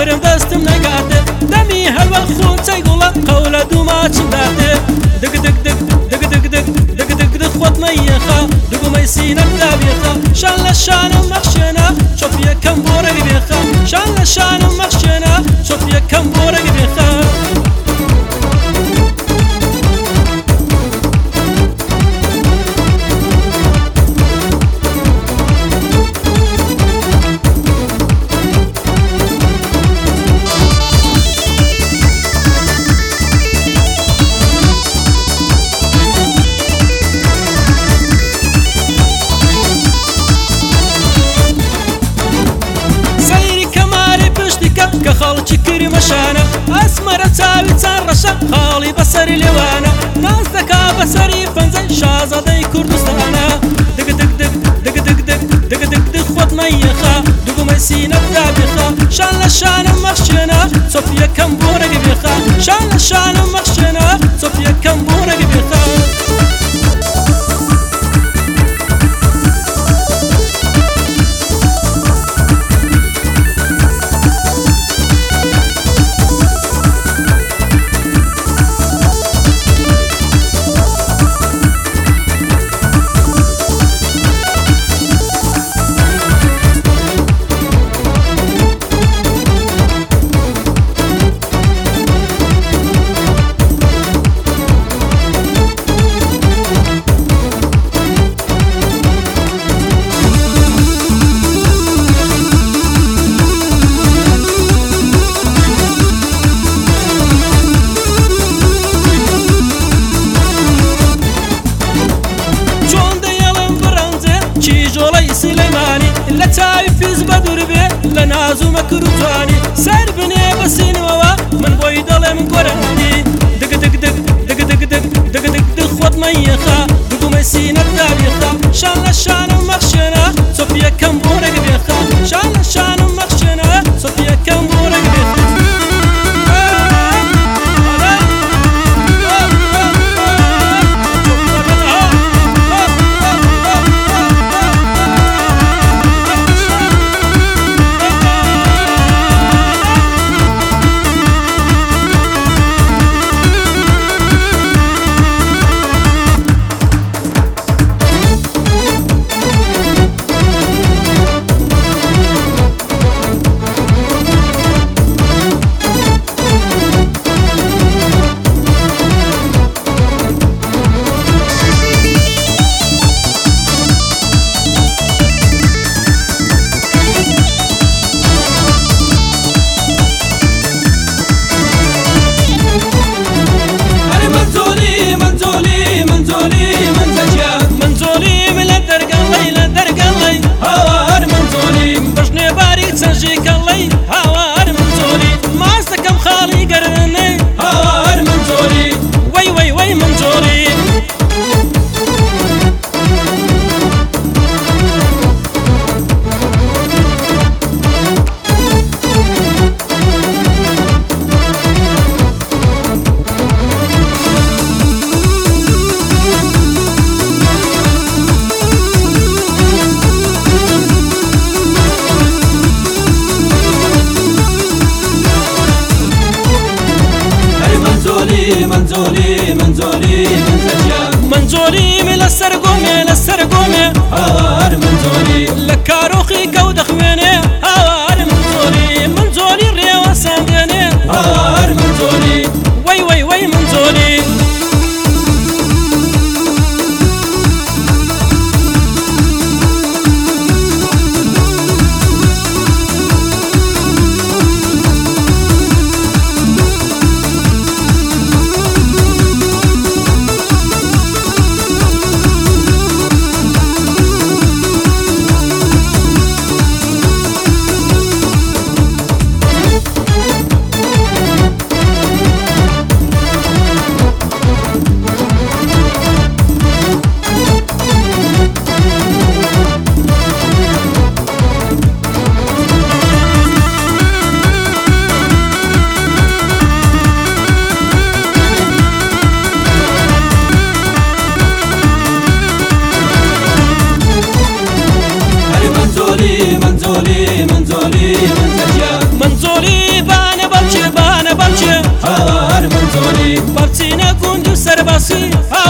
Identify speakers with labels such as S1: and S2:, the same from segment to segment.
S1: عمرم دەستم نەگاتێ دەمی هەلوە خونچەی گوڵە قەولە دووماچم داتێ دگ دگ دگ دگ دگ دگ دگ دگ دگ خۆت مەیەخە دگومەی سینەم دابێخە شان لە شانم مەخشێنە چۆپ یەکەم بۆ بێخە شان لە شانم مەخشێنە چۆپ یەکەم بۆ چاوی چان ڕەشە خاڵی بەسەری لێوانە ناز دەکا بەسەری فەنجە شازادەی کوردستانە دگدگ دگ دگدگ دگ دگدگ دگ خۆت مەیەخا دوگومەی سینەدا بێخا شان لە شانم مەخشێنە چۆپ یەکەم بۆ شان لە بي لا نازو مكروتاني سير بني بسين ووا من بوي ضل من قراني دق دق دق دق دق دق دق دق دق خود منزولي منزولي من زجاج منزولي من السرقومي للسرقومي هار منزولي. así.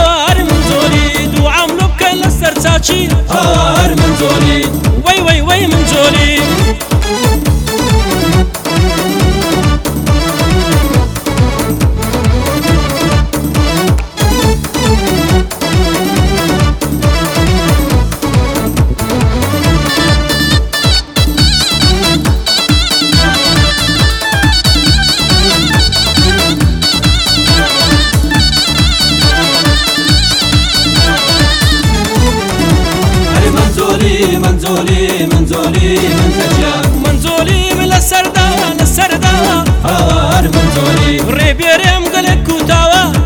S1: منزولي منزولي منزولي من
S2: تجار
S1: منزۆلی من لە سەردا
S2: هاوار منزولي.
S1: ڕێبێرێم گەلێک کوتاوە